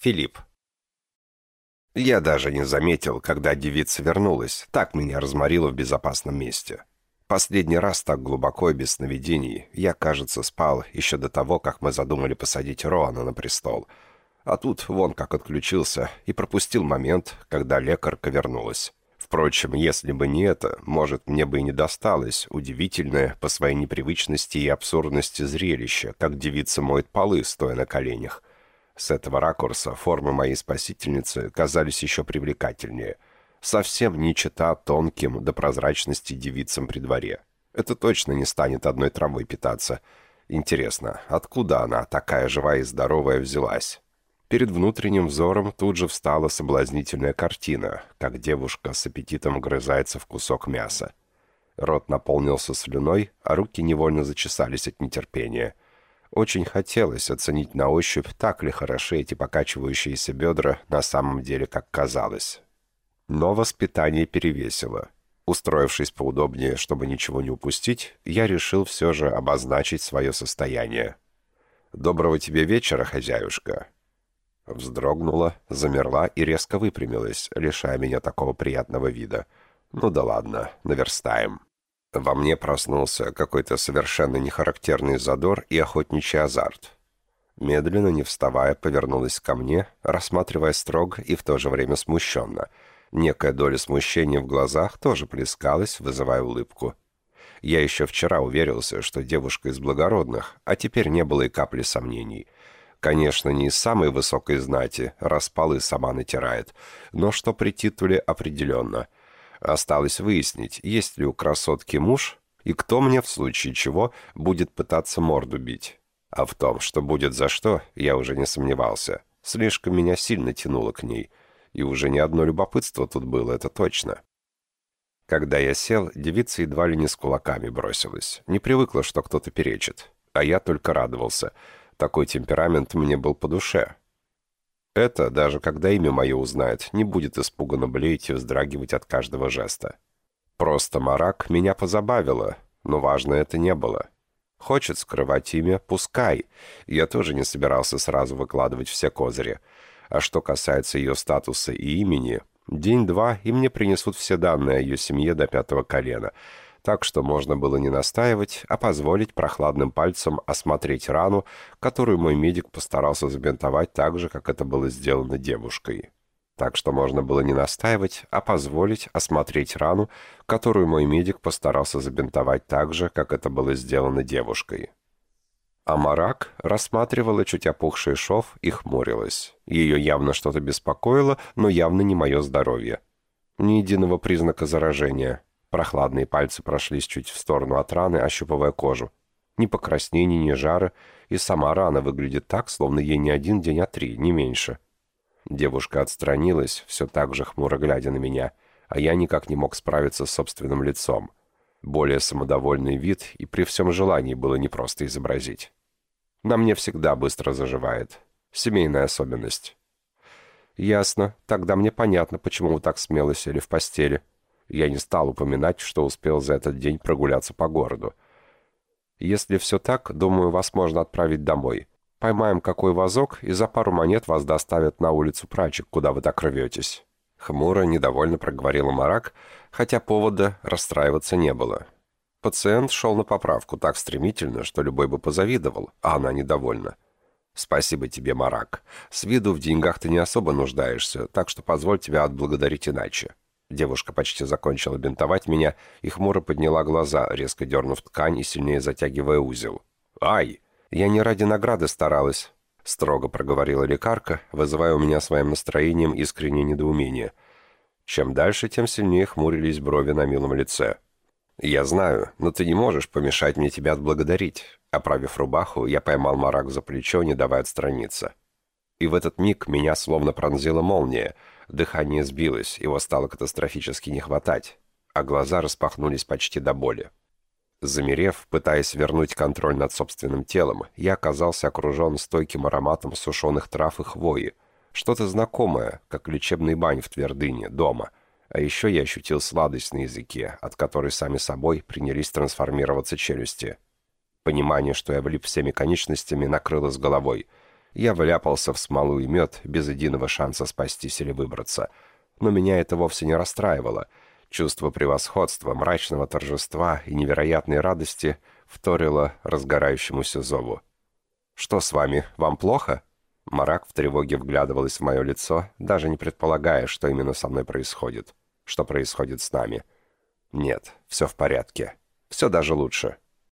Филипп. Я даже не заметил, когда девица вернулась. Так меня разморило в безопасном месте. Последний раз так глубоко и без сновидений я, кажется, спал еще до того, как мы задумали посадить Роана на престол. А тут вон как отключился и пропустил момент, когда лекарка вернулась. Впрочем, если бы не это, может, мне бы и не досталось удивительное по своей непривычности и абсурдности зрелище, как девица моет полы, стоя на коленях. С этого ракурса формы моей спасительницы казались еще привлекательнее. Совсем не чита тонким до прозрачности девицам при дворе. Это точно не станет одной травой питаться. Интересно, откуда она, такая живая и здоровая, взялась? Перед внутренним взором тут же встала соблазнительная картина, как девушка с аппетитом грызается в кусок мяса. Рот наполнился слюной, а руки невольно зачесались от нетерпения – очень хотелось оценить на ощупь, так ли хороши эти покачивающиеся бедра на самом деле, как казалось. Но воспитание перевесило. Устроившись поудобнее, чтобы ничего не упустить, я решил все же обозначить свое состояние. «Доброго тебе вечера, хозяюшка!» Вздрогнула, замерла и резко выпрямилась, лишая меня такого приятного вида. «Ну да ладно, наверстаем». Во мне проснулся какой-то совершенно нехарактерный задор и охотничий азарт. Медленно, не вставая, повернулась ко мне, рассматривая строго и в то же время смущенно. Некая доля смущения в глазах тоже плескалась, вызывая улыбку. Я еще вчера уверился, что девушка из благородных, а теперь не было и капли сомнений. Конечно, не из самой высокой знати, раз полы сама натирает, но что при титуле определенно – Осталось выяснить, есть ли у красотки муж и кто мне в случае чего будет пытаться морду бить. А в том, что будет за что, я уже не сомневался. Слишком меня сильно тянуло к ней. И уже не одно любопытство тут было, это точно. Когда я сел, девица едва ли не с кулаками бросилась. Не привыкла, что кто-то перечит. А я только радовался. Такой темперамент мне был по душе. Это, даже когда имя мое узнает, не будет испуганно блеять и вздрагивать от каждого жеста. Просто Марак меня позабавило, но важно это не было. Хочет скрывать имя, пускай. Я тоже не собирался сразу выкладывать все козыри. А что касается ее статуса и имени, день-два, и мне принесут все данные о ее семье до пятого колена — так что можно было не настаивать, а позволить прохладным пальцем осмотреть рану, которую мой медик постарался забинтовать так же, как это было сделано девушкой. Так что можно было не настаивать, а позволить осмотреть рану, которую мой медик постарался забинтовать так же, как это было сделано девушкой. А Марак рассматривала чуть опухший шов и хмурилась. Ее явно что-то беспокоило, но явно не мое здоровье. Ни единого признака заражения. Прохладные пальцы прошлись чуть в сторону от раны, ощупывая кожу. Ни покраснений, ни жара, и сама рана выглядит так, словно ей не один день, а три, не меньше. Девушка отстранилась, все так же хмуро глядя на меня, а я никак не мог справиться с собственным лицом. Более самодовольный вид и при всем желании было непросто изобразить. На мне всегда быстро заживает. Семейная особенность. «Ясно. Тогда мне понятно, почему вы так смело сели в постели», я не стал упоминать, что успел за этот день прогуляться по городу. Если все так, думаю, вас можно отправить домой. Поймаем какой вазок, и за пару монет вас доставят на улицу прачек, куда вы так рветесь». Хмуро, недовольно проговорила Марак, хотя повода расстраиваться не было. Пациент шел на поправку так стремительно, что любой бы позавидовал, а она недовольна. «Спасибо тебе, Марак. С виду в деньгах ты не особо нуждаешься, так что позволь тебя отблагодарить иначе. Девушка почти закончила бинтовать меня и хмуро подняла глаза, резко дернув ткань и сильнее затягивая узел. «Ай! Я не ради награды старалась!» Строго проговорила лекарка, вызывая у меня своим настроением искреннее недоумение. Чем дальше, тем сильнее хмурились брови на милом лице. «Я знаю, но ты не можешь помешать мне тебя отблагодарить». Оправив рубаху, я поймал Марак за плечо, не давая отстраниться. И в этот миг меня словно пронзила молния — Дыхание сбилось, его стало катастрофически не хватать, а глаза распахнулись почти до боли. Замерев, пытаясь вернуть контроль над собственным телом, я оказался окружен стойким ароматом сушеных трав и хвои. Что-то знакомое, как лечебный бань в твердыне, дома. А еще я ощутил сладость на языке, от которой сами собой принялись трансформироваться челюсти. Понимание, что я влип всеми конечностями, накрыло с головой — Я вляпался в смолу и мед без единого шанса спастись или выбраться. Но меня это вовсе не расстраивало. Чувство превосходства, мрачного торжества и невероятной радости вторило разгорающемуся зову. «Что с вами? Вам плохо?» Марак в тревоге вглядывалась в мое лицо, даже не предполагая, что именно со мной происходит. Что происходит с нами. «Нет, все в порядке. Все даже лучше.